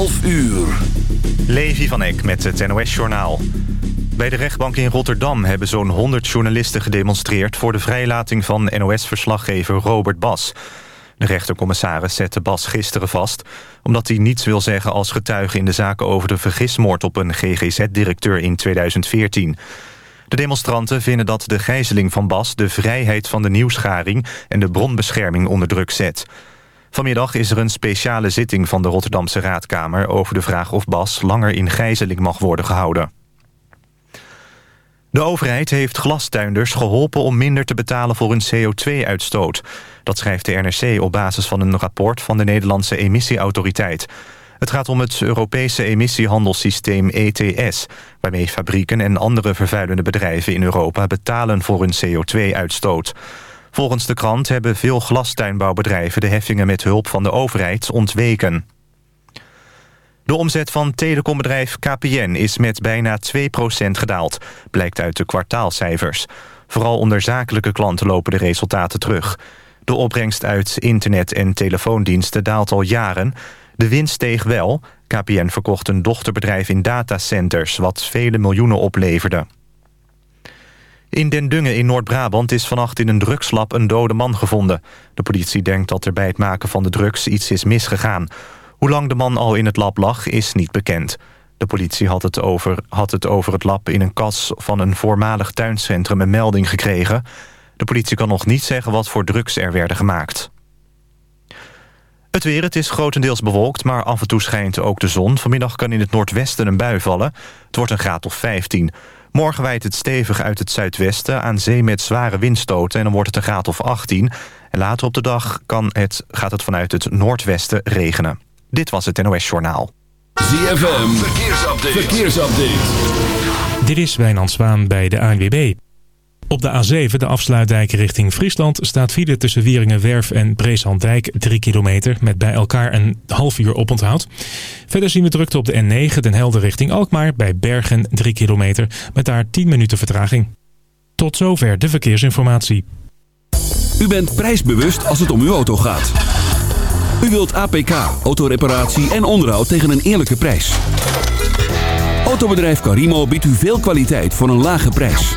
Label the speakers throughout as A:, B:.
A: 12 uur.
B: Levi van Eck met het NOS-journaal. Bij de rechtbank in Rotterdam hebben zo'n 100 journalisten gedemonstreerd... voor de vrijlating van NOS-verslaggever Robert Bas. De rechtercommissaris zette Bas gisteren vast... omdat hij niets wil zeggen als getuige in de zaken over de vergismoord... op een GGZ-directeur in 2014... De demonstranten vinden dat de gijzeling van Bas... de vrijheid van de nieuwsgaring en de bronbescherming onder druk zet. Vanmiddag is er een speciale zitting van de Rotterdamse Raadkamer... over de vraag of Bas langer in gijzeling mag worden gehouden. De overheid heeft glastuinders geholpen om minder te betalen voor hun CO2-uitstoot. Dat schrijft de NRC op basis van een rapport van de Nederlandse emissieautoriteit. Het gaat om het Europese emissiehandelssysteem ETS... waarmee fabrieken en andere vervuilende bedrijven in Europa betalen voor hun CO2-uitstoot. Volgens de krant hebben veel glastuinbouwbedrijven de heffingen met hulp van de overheid ontweken. De omzet van telecombedrijf KPN is met bijna 2% gedaald, blijkt uit de kwartaalcijfers. Vooral onder zakelijke klanten lopen de resultaten terug. De opbrengst uit internet- en telefoondiensten daalt al jaren. De winst steeg wel. KPN verkocht een dochterbedrijf in datacenters... wat vele miljoenen opleverde. In Den Dungen in Noord-Brabant is vannacht in een drugslab een dode man gevonden. De politie denkt dat er bij het maken van de drugs iets is misgegaan. Hoe lang de man al in het lab lag is niet bekend. De politie had het over, had het, over het lab in een kas van een voormalig tuincentrum een melding gekregen. De politie kan nog niet zeggen wat voor drugs er werden gemaakt. Het weer, het is grotendeels bewolkt, maar af en toe schijnt ook de zon. Vanmiddag kan in het noordwesten een bui vallen. Het wordt een graad of 15. Morgen wijdt het stevig uit het zuidwesten aan zee met zware windstoten... en dan wordt het een graad of 18. En later op de dag kan het, gaat het vanuit het noordwesten regenen. Dit was het NOS Journaal.
A: ZFM, verkeersupdate. verkeersupdate.
C: Dit is Wijnand Zwaan bij de ANWB. Op de A7, de afsluitdijk richting Friesland, staat file tussen Wieringenwerf en Breeslanddijk 3 kilometer met bij elkaar een half uur oponthoud. Verder zien we drukte op de N9, Den Helder richting Alkmaar bij Bergen 3 kilometer met daar 10 minuten vertraging. Tot zover de verkeersinformatie.
A: U bent prijsbewust als het om uw auto gaat. U wilt APK, autoreparatie en onderhoud tegen een eerlijke prijs. Autobedrijf Carimo biedt u veel kwaliteit voor een lage prijs.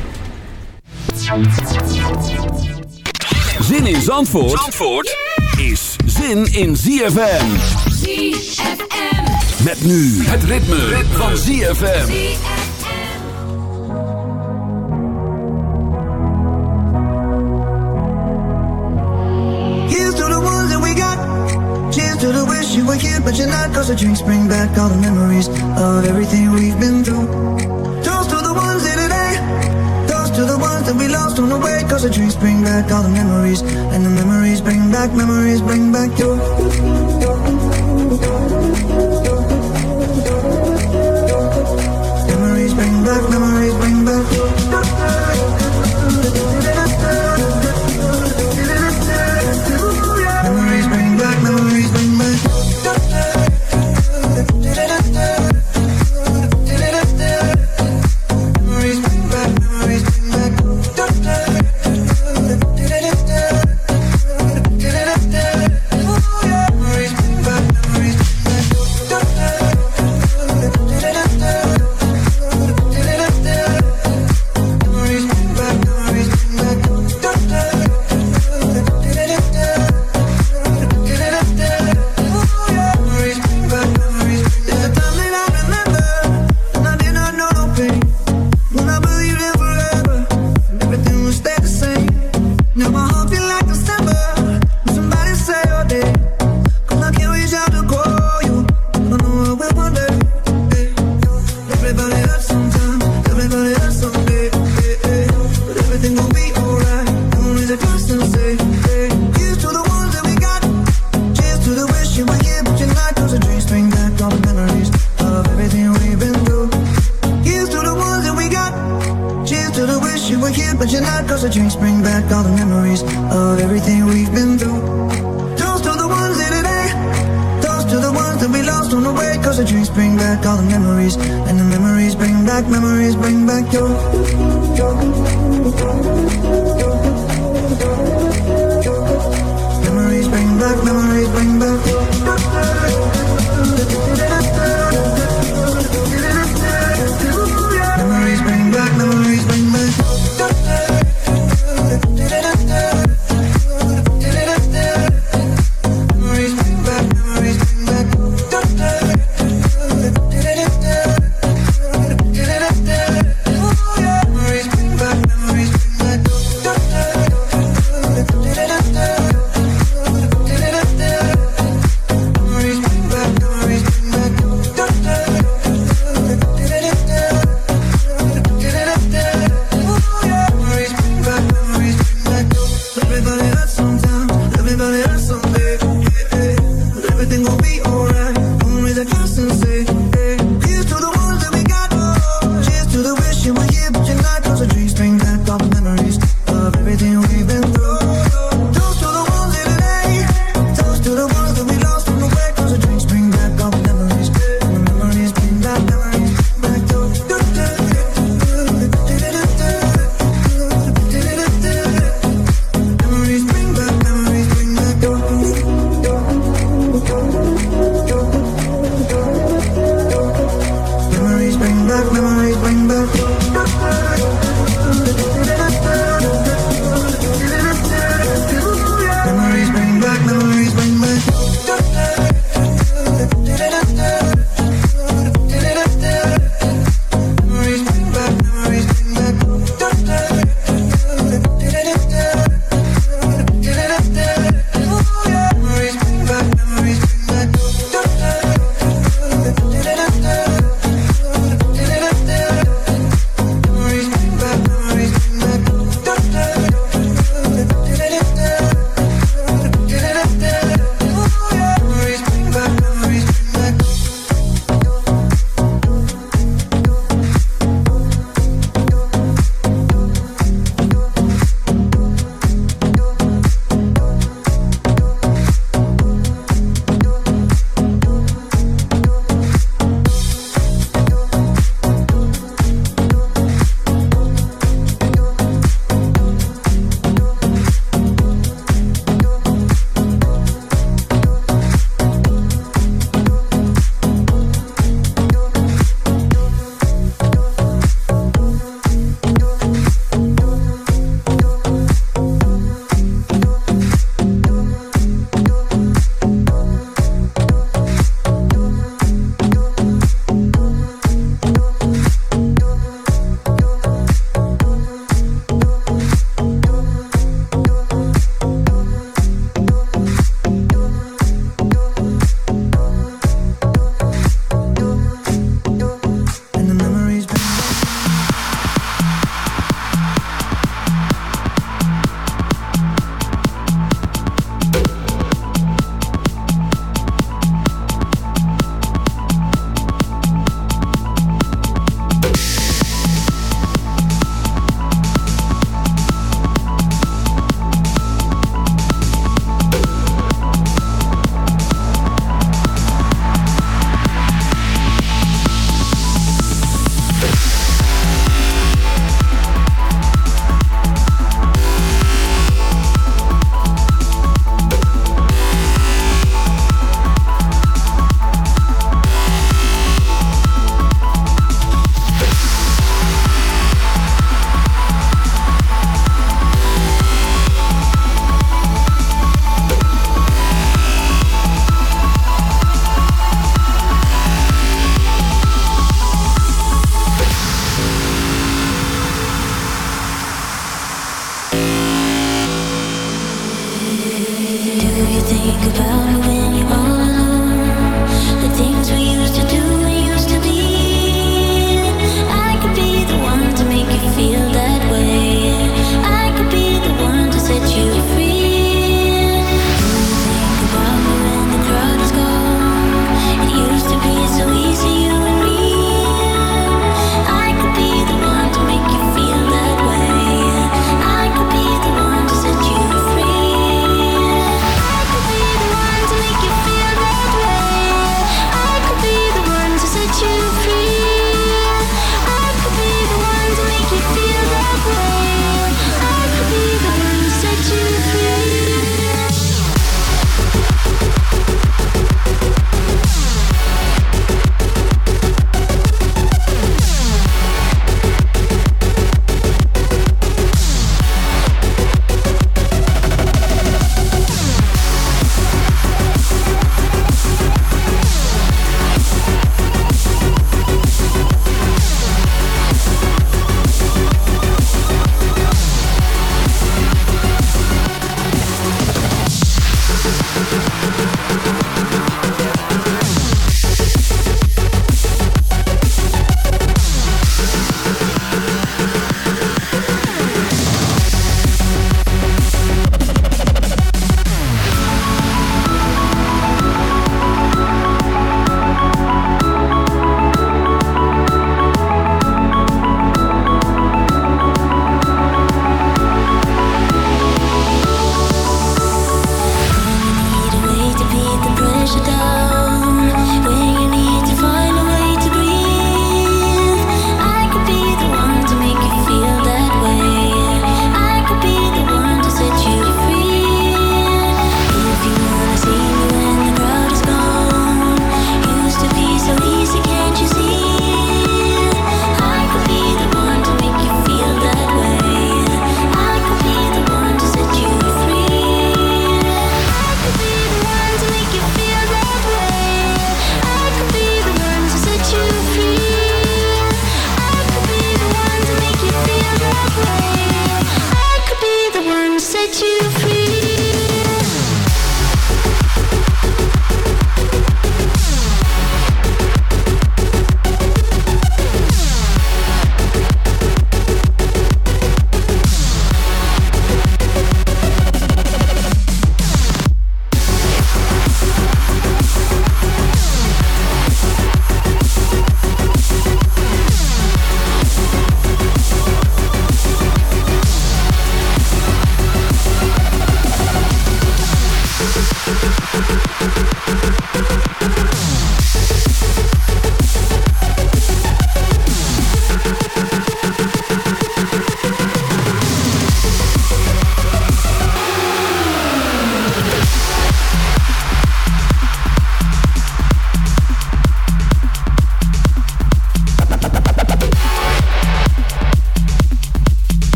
A: Zin in Zandvoort, Zandvoort is zin in ZFM.
D: ZFM.
A: Met nu het ritme, van ZFM.
E: Here's to the ones that we got. Cheers to the wish you were here, but you're not. Cause the drinks bring back all the memories of everything we've been through. On the way. Cause the drinks bring back all the memories. And the memories bring back, memories bring back your. Memories bring back, memories bring back. Memories the drinks bring back all the memories And the memories bring back, memories bring back your, your, your, Memories bring back, memories bring back
F: your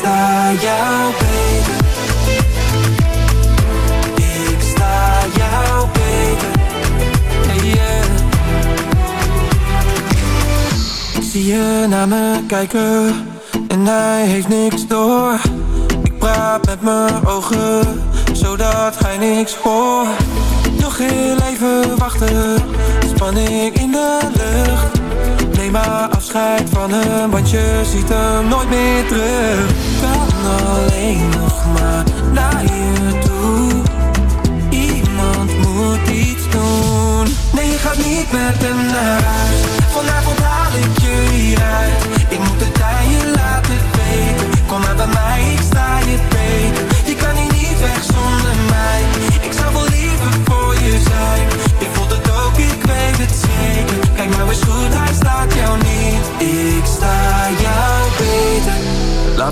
F: sta jou. Ik sta jou. Ik zie je naar me kijken en hij heeft niks door. Ik praat met mijn ogen, zodat hij niks hoort. Nog heel even wachten, spanning in de lucht. Neem maar afscheid van hem, want je ziet hem nooit meer terug. Kan alleen nog maar naar je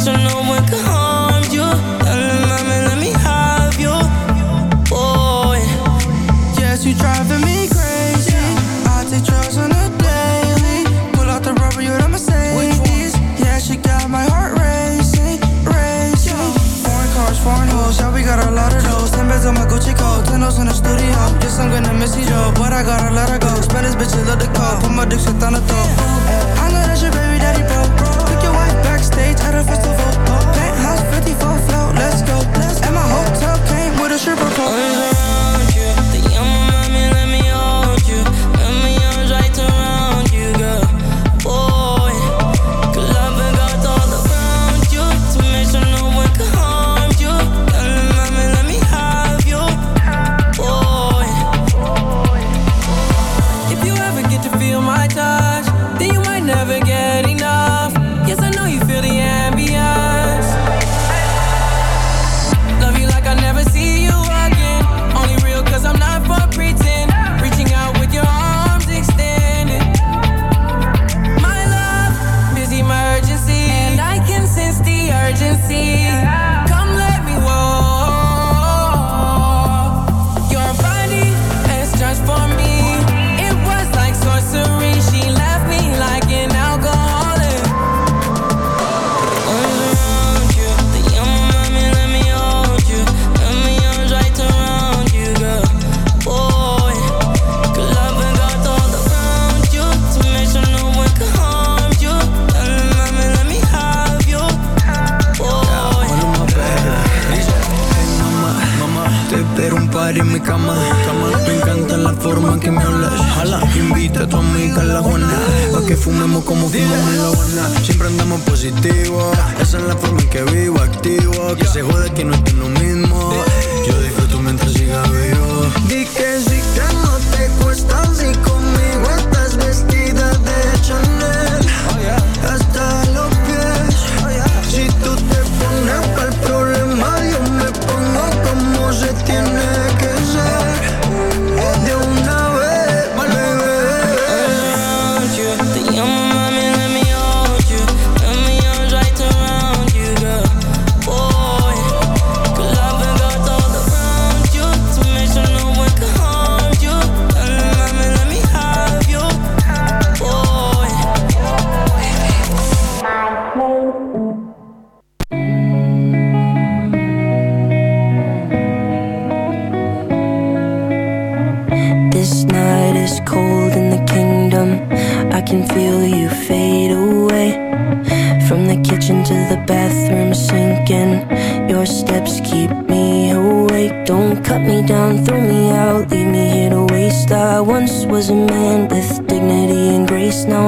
F: I teach drugs on a day. Pull out the rubbery what I'ma. Yeah, she gotta miss each other. But I gotta let her go. Spanish bitches love the call, put my dick shit on the throat. I know that's your baby daddy, bro. Backstage at a festival. Penthouse 54 float, let's go. And my hotel came with a stripper pole.
G: Forma en que me hablas. Jala, invita a tu amiga a la Juana. Pa' que fumemos como fumamos en la Habana. Siempre andamos positivo. Esa es la forma en que vivo, activo. Que se jode que no estoy lo mismo. Yo disfruto mientras siga vivo.
H: Di que sí que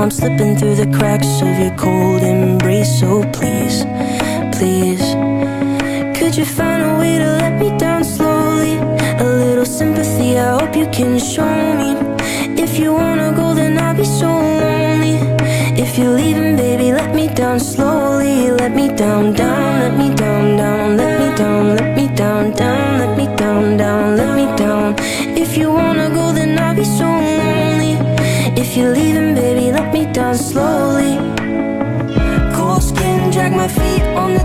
I: I'm slipping through the cracks of your cold embrace. So please, please. Could you find a way to let me down slowly? A little sympathy, I hope you can show me. If you wanna go, then I'll be so lonely. If you're leaving, baby, let me down slowly. Let me down, down, let me down, down, let me down, let me down, down, let me down, down, let me down. If you wanna go, then I'll be so lonely. If you're leaving, baby, slowly. Cold skin, drag my feet on the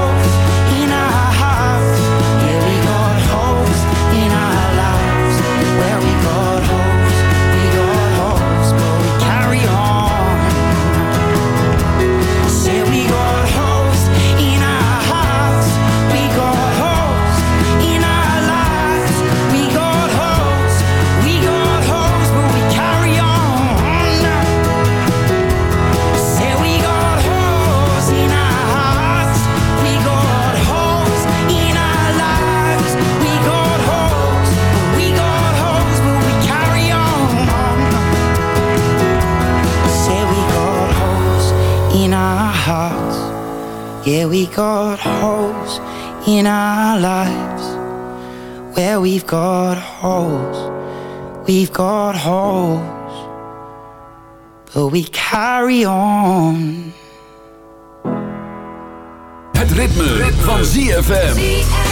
J: we got holes in our lives. Where we've got holes, we've got holes, but we carry on.
A: Het ritme, van ZFM.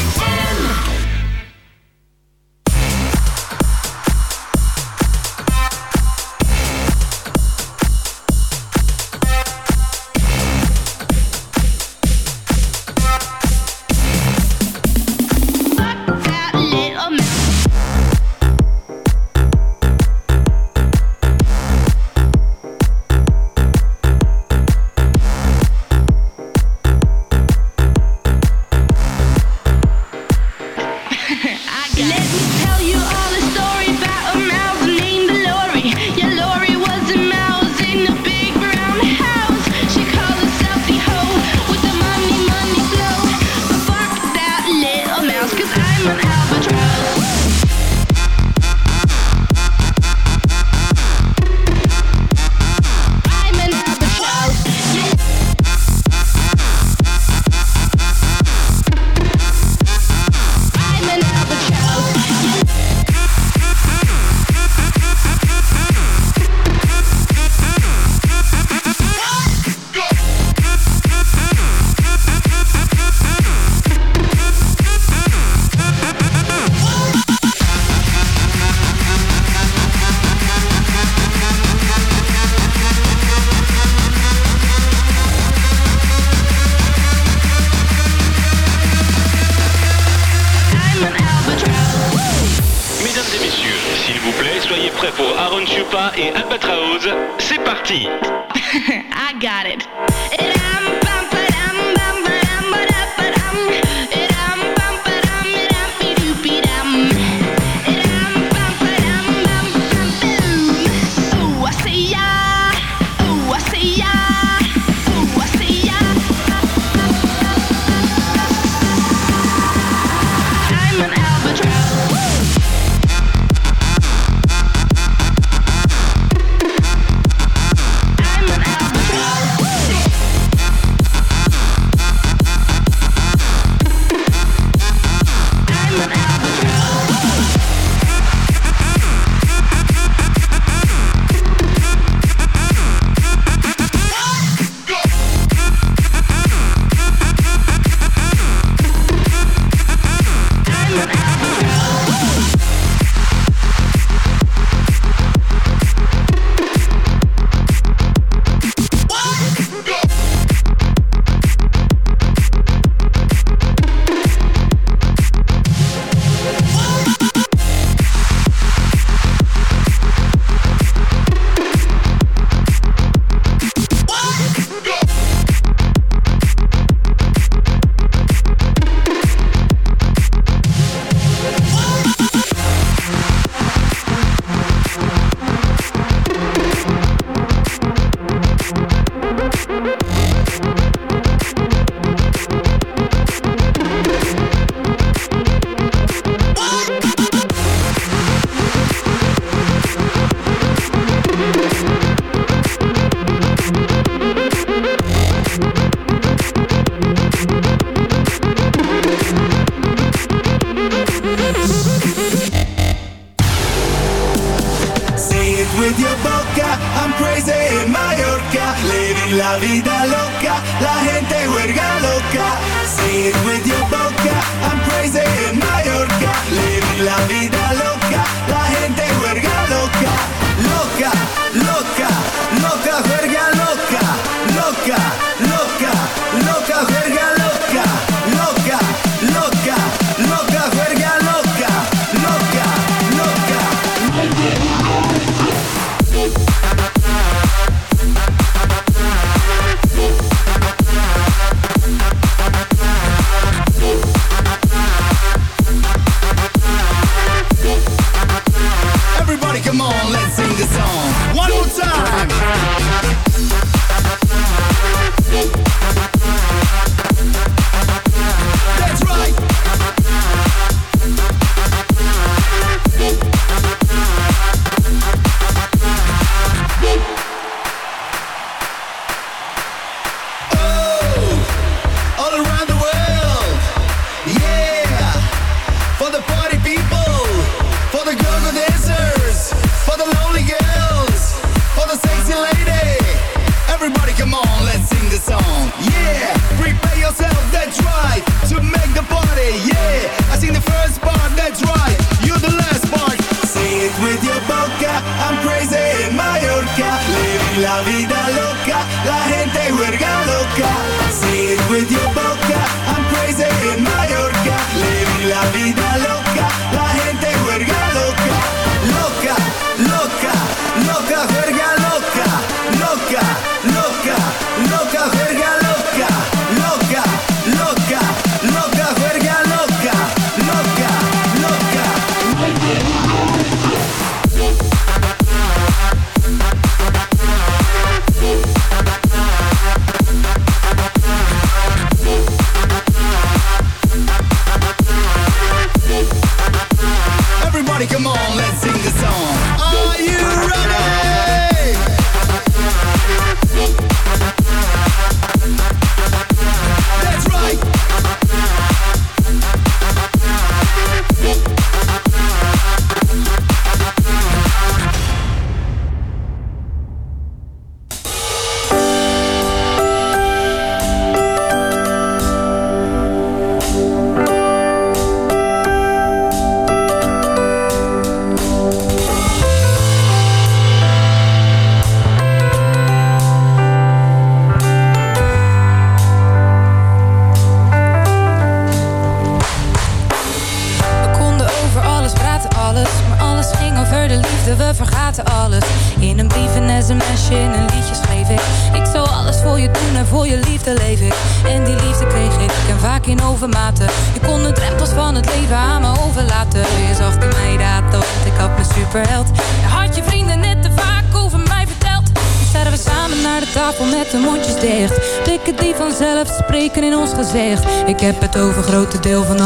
K: het overgrote deel van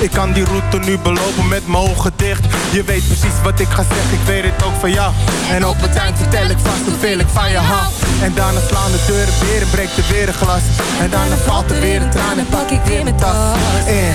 K: Ik
L: kan die route nu belopen met mogen dicht. Je weet precies wat ik ga zeggen, ik weet het ook van jou. En op het eind vertel ik vast hoeveel ik van je hou. En daarna slaan de deuren weer en breekt er weer een glas. En daarna valt er weer een traan en pak ik weer mijn tas. En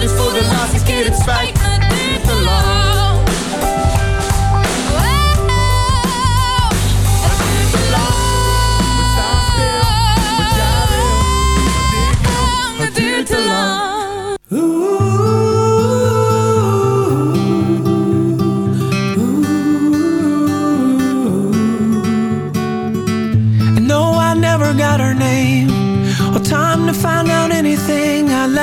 K: sorry voor de laatste keer, het